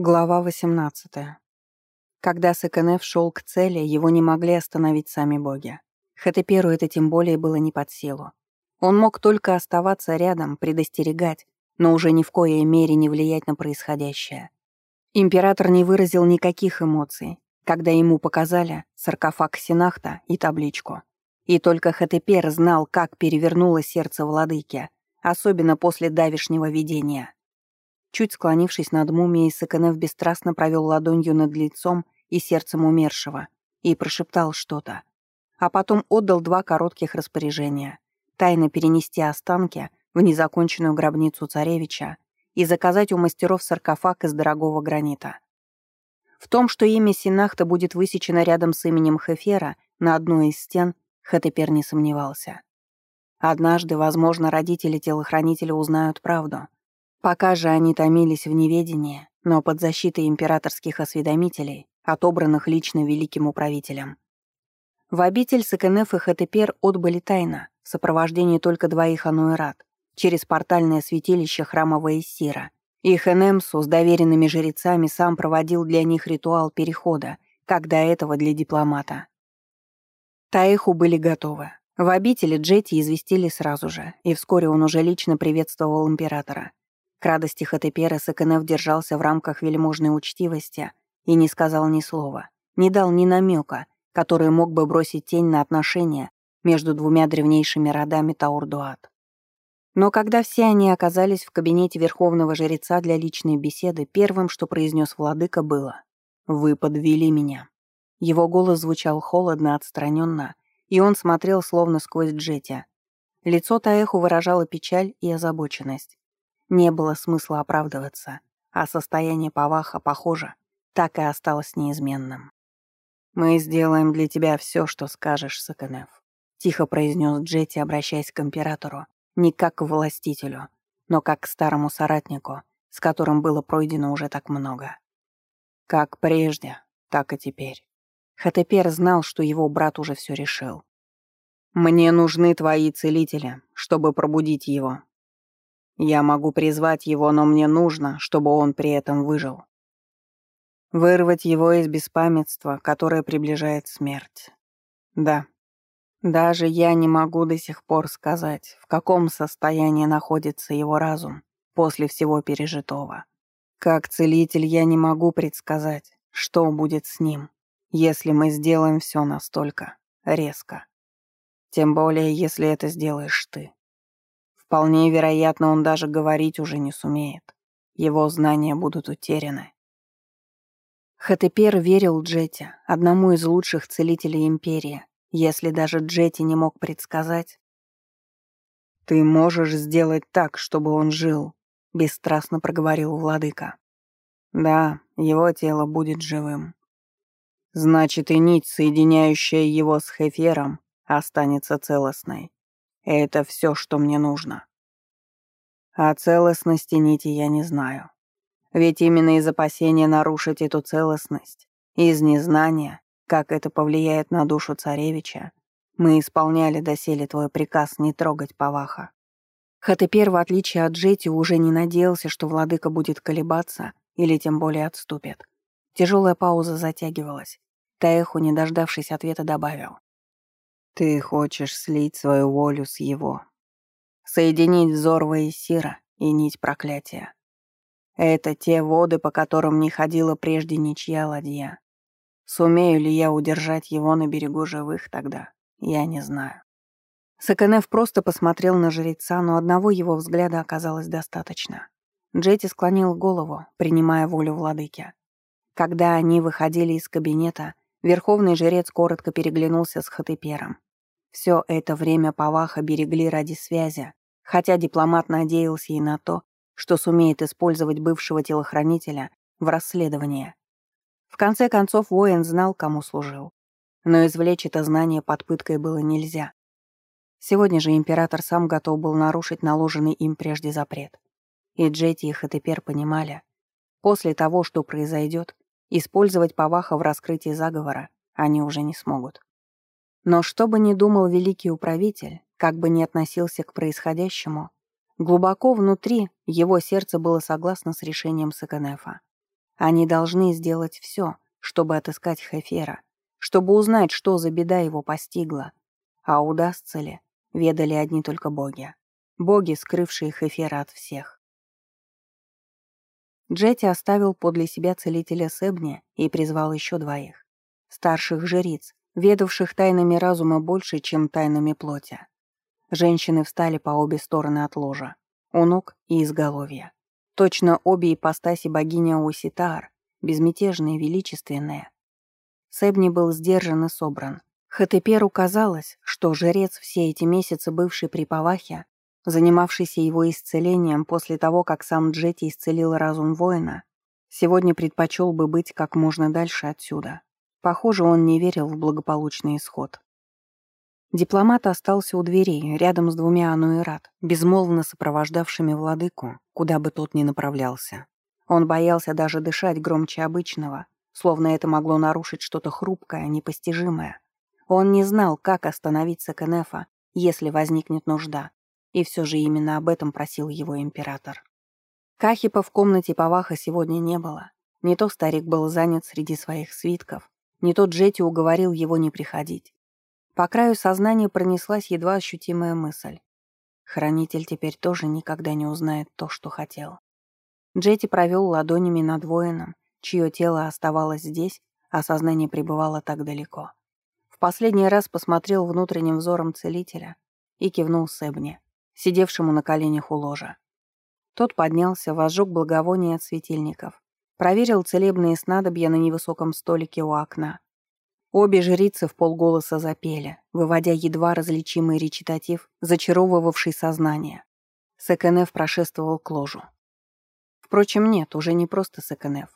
Глава 18. Когда Сакенеф шел к цели, его не могли остановить сами боги. Хатеперу это тем более было не под силу. Он мог только оставаться рядом, предостерегать, но уже ни в коей мере не влиять на происходящее. Император не выразил никаких эмоций, когда ему показали саркофаг Синахта и табличку. И только Хатепер знал, как перевернуло сердце владыки, особенно после давишнего видения — Чуть склонившись над мумией, Саканев бесстрастно провел ладонью над лицом и сердцем умершего и прошептал что-то. А потом отдал два коротких распоряжения. Тайно перенести останки в незаконченную гробницу царевича и заказать у мастеров саркофаг из дорогого гранита. В том, что имя Синахта будет высечено рядом с именем Хефера на одной из стен, Хатепер не сомневался. Однажды, возможно, родители телохранителя узнают правду — Пока же они томились в неведении, но под защитой императорских осведомителей, отобранных лично великим управителем. В обитель Сакенеф и Хатепер отбыли тайно, в сопровождении только двоих Ануэрат, через портальное святилище храма Ваесира. И Хенемсу с доверенными жрецами сам проводил для них ритуал перехода, как до этого для дипломата. Таиху были готовы. В обители Джети известили сразу же, и вскоре он уже лично приветствовал императора. К радости Хатепера Сакенев держался в рамках вельможной учтивости и не сказал ни слова, не дал ни намека, который мог бы бросить тень на отношения между двумя древнейшими родами Таурдуат. Но когда все они оказались в кабинете верховного жреца для личной беседы, первым, что произнес владыка, было «Вы подвели меня». Его голос звучал холодно, отстраненно, и он смотрел словно сквозь джетя. Лицо Таэху выражало печаль и озабоченность. Не было смысла оправдываться, а состояние Паваха, похоже, так и осталось неизменным. «Мы сделаем для тебя все, что скажешь, Саканев», — тихо произнес Джетти, обращаясь к императору, не как к властителю, но как к старому соратнику, с которым было пройдено уже так много. Как прежде, так и теперь. Хатепер знал, что его брат уже все решил. «Мне нужны твои целители, чтобы пробудить его, я могу призвать его, но мне нужно, чтобы он при этом выжил. Вырвать его из беспамятства, которое приближает смерть. Да. Даже я не могу до сих пор сказать, в каком состоянии находится его разум после всего пережитого. Как целитель я не могу предсказать, что будет с ним, если мы сделаем все настолько резко. Тем более, если это сделаешь ты. Вполне вероятно, он даже говорить уже не сумеет. Его знания будут утеряны. Хатепер верил Джете, одному из лучших целителей Империи, если даже Джети не мог предсказать. «Ты можешь сделать так, чтобы он жил», — бесстрастно проговорил владыка. «Да, его тело будет живым. Значит, и нить, соединяющая его с Хефером, останется целостной. Это все, что мне нужно. О целостности нити я не знаю. Ведь именно из опасения нарушить эту целостность, из незнания, как это повлияет на душу царевича, мы исполняли доселе твой приказ не трогать Паваха. Хатепер, в отличие от Джети, уже не надеялся, что владыка будет колебаться или тем более отступит. Тяжелая пауза затягивалась. Таэху, не дождавшись ответа, добавил. Ты хочешь слить свою волю с его. Соединить взор Ваесира и нить проклятия. Это те воды, по которым не ходила прежде ничья ладья. Сумею ли я удержать его на берегу живых тогда, я не знаю. Саканев просто посмотрел на жреца, но одного его взгляда оказалось достаточно. Джети склонил голову, принимая волю владыки. Когда они выходили из кабинета, верховный жрец коротко переглянулся с Хатыпером. Все это время Паваха берегли ради связи, хотя дипломат надеялся и на то, что сумеет использовать бывшего телохранителя в расследовании. В конце концов, воин знал, кому служил. Но извлечь это знание под пыткой было нельзя. Сегодня же император сам готов был нарушить наложенный им прежде запрет. И Джети и Хатепер понимали, после того, что произойдет, использовать Паваха в раскрытии заговора они уже не смогут. Но что бы ни думал великий управитель, как бы ни относился к происходящему, глубоко внутри его сердце было согласно с решением Саканефа. Они должны сделать все, чтобы отыскать Хефера, чтобы узнать, что за беда его постигла. А удастся ли, ведали одни только боги. Боги, скрывшие Хефера от всех. Джетти оставил подле себя целителя Себни и призвал еще двоих. Старших жриц, ведавших тайнами разума больше, чем тайнами плоти. Женщины встали по обе стороны от ложа, у ног и изголовья. Точно обе ипостаси богиня Уситар, безмятежные, величественные. Себни был сдержан и собран. Хатеперу казалось, что жрец все эти месяцы бывший при Павахе занимавшийся его исцелением после того, как сам Джети исцелил разум воина, сегодня предпочел бы быть как можно дальше отсюда. Похоже, он не верил в благополучный исход. Дипломат остался у дверей, рядом с двумя Ануэрат, безмолвно сопровождавшими владыку, куда бы тот ни направлялся. Он боялся даже дышать громче обычного, словно это могло нарушить что-то хрупкое, непостижимое. Он не знал, как остановить Сакенефа, если возникнет нужда. И все же именно об этом просил его император. Кахипа в комнате Паваха сегодня не было. Не то старик был занят среди своих свитков, не то Джети уговорил его не приходить. По краю сознания пронеслась едва ощутимая мысль. Хранитель теперь тоже никогда не узнает то, что хотел. Джети провел ладонями над воином, чье тело оставалось здесь, а сознание пребывало так далеко. В последний раз посмотрел внутренним взором целителя и кивнул Себне сидевшему на коленях у ложа. Тот поднялся, возжег благовоние от светильников, проверил целебные снадобья на невысоком столике у окна. Обе жрицы в полголоса запели, выводя едва различимый речитатив, зачаровывавший сознание. Секенеф прошествовал к ложу. Впрочем, нет, уже не просто Секенеф.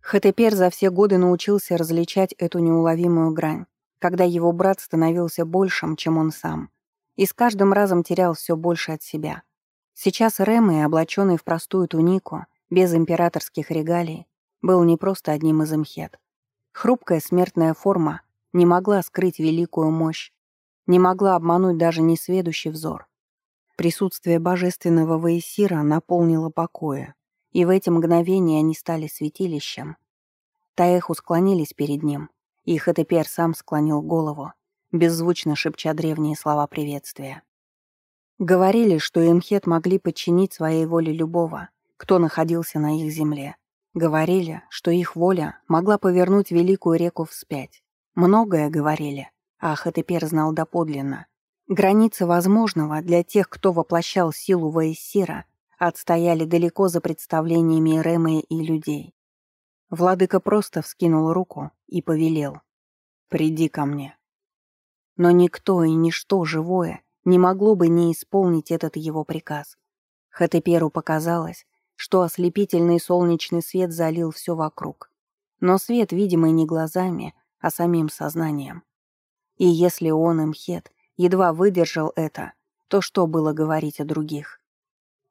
Хатепер за все годы научился различать эту неуловимую грань, когда его брат становился большим, чем он сам — и с каждым разом терял все больше от себя. Сейчас Рэмэ, облаченный в простую тунику, без императорских регалий, был не просто одним из имхет. Хрупкая смертная форма не могла скрыть великую мощь, не могла обмануть даже несведущий взор. Присутствие божественного Ваесира наполнило покоя, и в эти мгновения они стали святилищем. Таэху склонились перед ним, и Хатепер сам склонил голову, беззвучно шепча древние слова приветствия. Говорили, что Эмхет могли подчинить своей воле любого, кто находился на их земле. Говорили, что их воля могла повернуть великую реку вспять. Многое говорили, а Хатепер знал доподлинно. Границы возможного для тех, кто воплощал силу Ваесира, отстояли далеко за представлениями Рэмы и людей. Владыка просто вскинул руку и повелел. «Приди ко мне». Но никто и ничто живое не могло бы не исполнить этот его приказ. Хатеперу показалось, что ослепительный солнечный свет залил все вокруг. Но свет, видимый не глазами, а самим сознанием. И если он, Имхет, едва выдержал это, то что было говорить о других?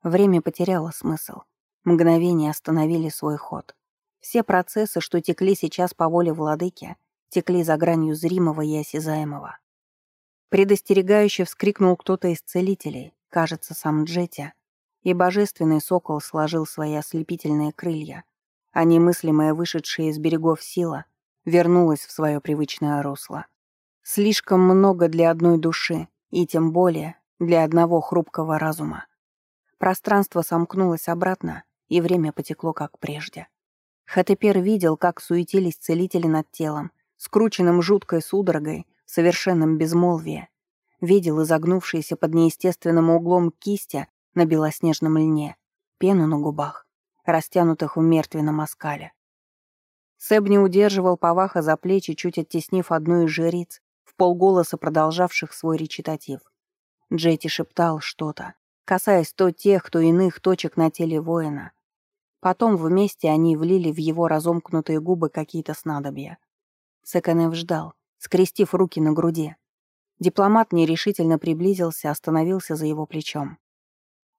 Время потеряло смысл. Мгновения остановили свой ход. Все процессы, что текли сейчас по воле владыки, текли за гранью зримого и осязаемого. Предостерегающе вскрикнул кто-то из целителей, кажется, сам Джетти, и божественный сокол сложил свои ослепительные крылья, а немыслимая вышедшая из берегов сила вернулась в свое привычное русло. Слишком много для одной души, и тем более для одного хрупкого разума. Пространство сомкнулось обратно, и время потекло как прежде. Хатепер видел, как суетились целители над телом, скрученным жуткой судорогой, совершенном безмолвии, видел изогнувшиеся под неестественным углом кисти на белоснежном льне, пену на губах, растянутых в мертвенном оскале. Сэб не удерживал Паваха за плечи, чуть оттеснив одну из жриц, в полголоса продолжавших свой речитатив. Джети шептал что-то, касаясь то тех, то иных точек на теле воина. Потом вместе они влили в его разомкнутые губы какие-то снадобья. Секанев ждал, скрестив руки на груди. Дипломат нерешительно приблизился, остановился за его плечом.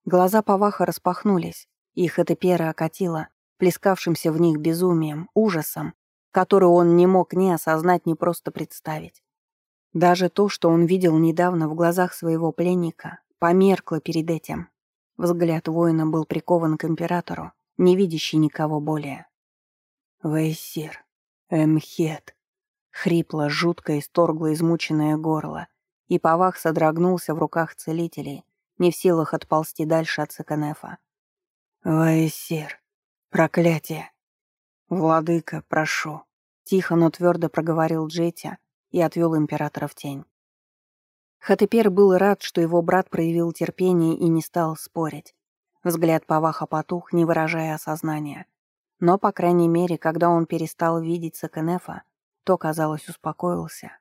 Глаза Паваха распахнулись, их это пера окатило, плескавшимся в них безумием, ужасом, который он не мог ни осознать, ни просто представить. Даже то, что он видел недавно в глазах своего пленника, померкло перед этим. Взгляд воина был прикован к императору, не видящий никого более. Вейсир, Эмхет. Хрипло, жутко исторгло измученное горло, и Павах содрогнулся в руках целителей, не в силах отползти дальше от Саканефа. Вейсир, проклятие. Владыка, прошу. Тихо, но твердо проговорил Джетти и отвел императора в тень. Хатепер был рад, что его брат проявил терпение и не стал спорить. Взгляд Паваха потух, не выражая осознания. Но, по крайней мере, когда он перестал видеть Сакенефа, то, казалось, успокоился.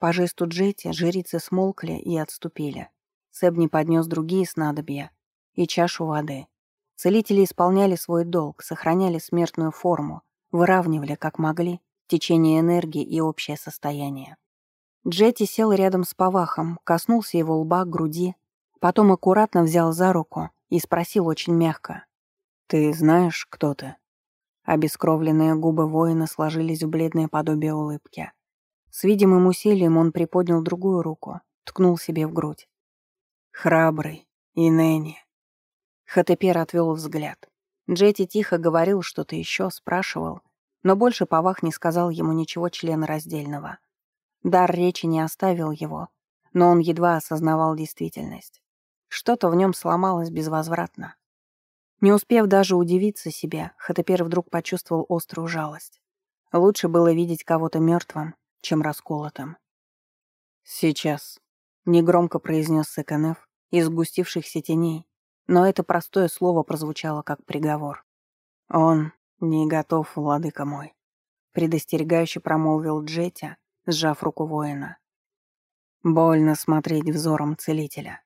По жесту Джетти жрицы смолкли и отступили. Себни поднес другие снадобья и чашу воды. Целители исполняли свой долг, сохраняли смертную форму, выравнивали, как могли, течение энергии и общее состояние. Джетти сел рядом с Павахом, коснулся его лба, груди, потом аккуратно взял за руку и спросил очень мягко. «Ты знаешь, кто ты?» Обескровленные губы воина сложились в бледное подобие улыбки. С видимым усилием он приподнял другую руку, ткнул себе в грудь. «Храбрый, и Нэнни». Хатепер отвел взгляд. Джетти тихо говорил что-то еще, спрашивал, но больше Павах не сказал ему ничего членораздельного. Дар речи не оставил его, но он едва осознавал действительность. Что-то в нем сломалось безвозвратно. Не успев даже удивиться себе, Хатепер вдруг почувствовал острую жалость. Лучше было видеть кого-то мертвым, чем расколотым. «Сейчас», — негромко произнес Секанеф из сгустившихся теней, но это простое слово прозвучало как приговор. «Он не готов, владыка мой», — предостерегающе промолвил Джетя, сжав руку воина. Больно смотреть взором целителя.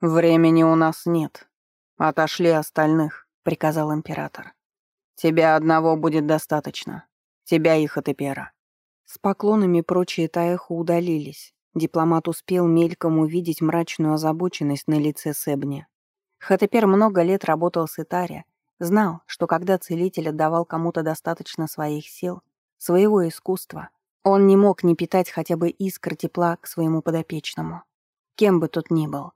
«Времени у нас нет. Отошли остальных», — приказал император. «Тебя одного будет достаточно. Тебя и Хатепера». С поклонами прочие Таэху удалились. Дипломат успел мельком увидеть мрачную озабоченность на лице Себни. Хатепер много лет работал с Итари, знал, что когда целитель отдавал кому-то достаточно своих сил, своего искусства, он не мог не питать хотя бы искр тепла к своему подопечному. Кем бы тот ни был.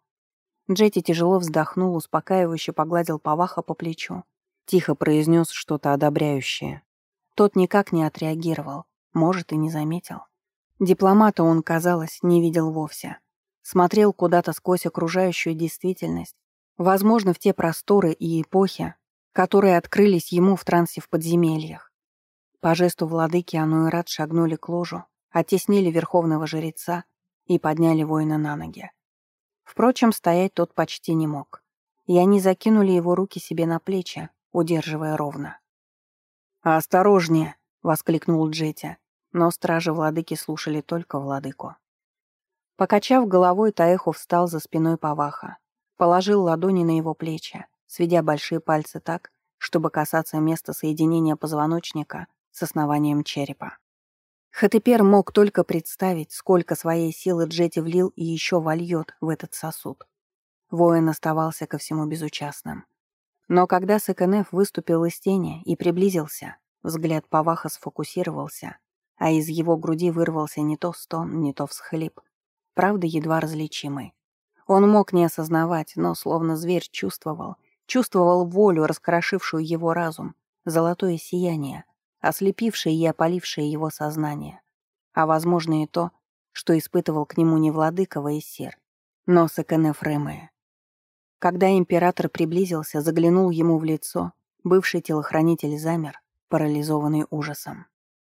Джетти тяжело вздохнул, успокаивающе погладил Паваха по плечу. Тихо произнес что-то одобряющее. Тот никак не отреагировал, может, и не заметил. Дипломата он, казалось, не видел вовсе. Смотрел куда-то сквозь окружающую действительность, возможно, в те просторы и эпохи, которые открылись ему в трансе в подземельях. По жесту владыки Ануэрат шагнули к ложу, оттеснили верховного жреца и подняли воина на ноги. Впрочем, стоять тот почти не мог, и они закинули его руки себе на плечи, удерживая ровно. «Осторожнее!» — воскликнул Джетти, но стражи владыки слушали только владыку. Покачав головой, Таэху встал за спиной Паваха, положил ладони на его плечи, сведя большие пальцы так, чтобы касаться места соединения позвоночника с основанием черепа. Хатепер мог только представить, сколько своей силы Джети влил и еще вольет в этот сосуд. Воин оставался ко всему безучастным. Но когда Сакенеф выступил из тени и приблизился, взгляд Паваха сфокусировался, а из его груди вырвался не то стон, не то всхлип, правда, едва различимый. Он мог не осознавать, но словно зверь чувствовал, чувствовал волю, раскрошившую его разум, золотое сияние, ослепившее и опалившее его сознание. А возможно и то, что испытывал к нему не владыка Ваесир, но Сакенеф Ремея. Когда император приблизился, заглянул ему в лицо, бывший телохранитель замер, парализованный ужасом.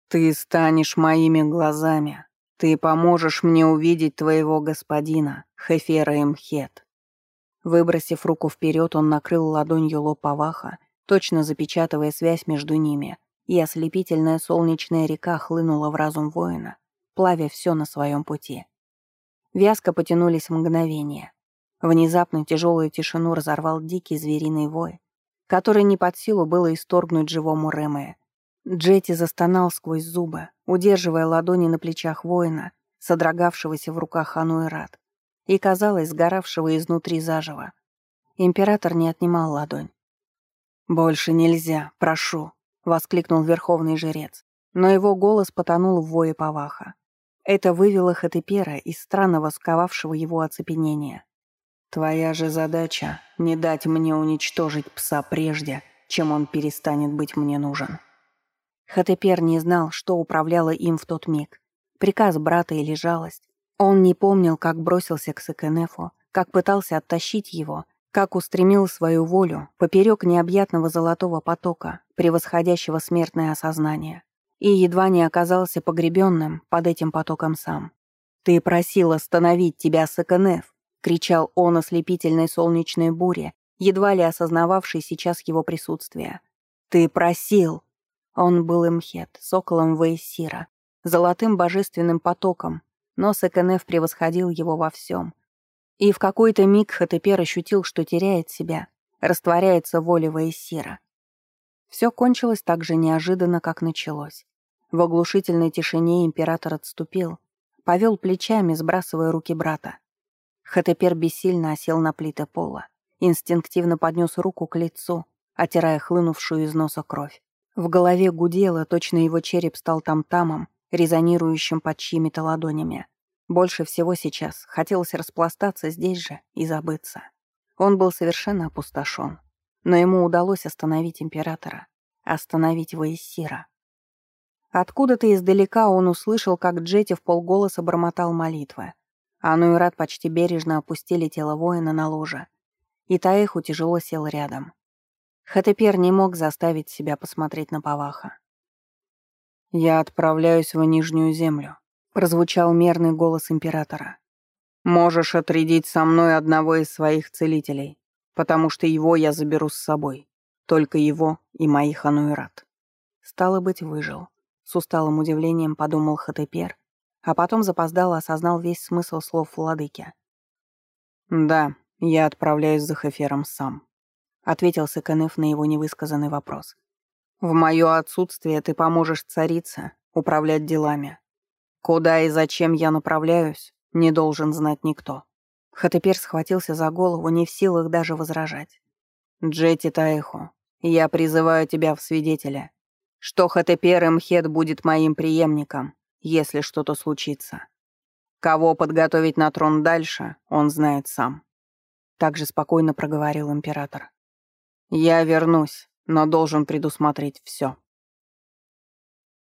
«Ты станешь моими глазами. Ты поможешь мне увидеть твоего господина, Хефера Эмхет». Выбросив руку вперед, он накрыл ладонью лоб Аваха, точно запечатывая связь между ними, и ослепительная солнечная река хлынула в разум воина, плавя все на своем пути. Вязко потянулись мгновения. Внезапно тяжелую тишину разорвал дикий звериный вой, который не под силу было исторгнуть живому Рэмэ. Джетти застонал сквозь зубы, удерживая ладони на плечах воина, содрогавшегося в руках Ануэрат, и, казалось, сгоравшего изнутри заживо. Император не отнимал ладонь. «Больше нельзя, прошу», — воскликнул верховный жрец, но его голос потонул в вое Паваха. Это вывело Хатепера из странного сковавшего его оцепенения. «Твоя же задача — не дать мне уничтожить пса прежде, чем он перестанет быть мне нужен». Хатепер не знал, что управляло им в тот миг. Приказ брата или жалость. Он не помнил, как бросился к Секенефу, как пытался оттащить его, как устремил свою волю поперек необъятного золотого потока, превосходящего смертное осознание, и едва не оказался погребенным под этим потоком сам. «Ты просил остановить тебя, Секенеф!» — кричал он ослепительной солнечной буре, едва ли осознававший сейчас его присутствие. «Ты просил!» Он был Имхет, соколом Вейсира, золотым божественным потоком, но Секенеф превосходил его во всем. И в какой-то миг Хатепер ощутил, что теряет себя, растворяется воля Вейсира. Все кончилось так же неожиданно, как началось. В оглушительной тишине император отступил, повел плечами, сбрасывая руки брата. Хатепер бессильно осел на плиты пола, инстинктивно поднес руку к лицу, отирая хлынувшую из носа кровь. В голове гудело, точно его череп стал там-тамом, резонирующим под чьими-то ладонями. Больше всего сейчас хотелось распластаться здесь же и забыться. Он был совершенно опустошен. Но ему удалось остановить императора, остановить Ваесира. Откуда-то издалека он услышал, как Джети в полголоса бормотал молитвы. Ану и Рад почти бережно опустили тело воина на ложе. И Таэху тяжело сел рядом. Хатепер не мог заставить себя посмотреть на Паваха. «Я отправляюсь в Нижнюю Землю», — прозвучал мерный голос императора. «Можешь отрядить со мной одного из своих целителей, потому что его я заберу с собой. Только его и моих Ануэрат». Стало быть, выжил. С усталым удивлением подумал Хатепер, а потом запоздало осознал весь смысл слов владыки. «Да, я отправляюсь за Хефером сам», — ответил Сыканеф на его невысказанный вопрос. «В мое отсутствие ты поможешь царице управлять делами. Куда и зачем я направляюсь, не должен знать никто». Хатепер схватился за голову, не в силах даже возражать. «Джети Таэху, я призываю тебя в свидетеля, что Хатепер Мхет будет моим преемником, если что-то случится. Кого подготовить на трон дальше, он знает сам». Также спокойно проговорил император. «Я вернусь, но должен предусмотреть все.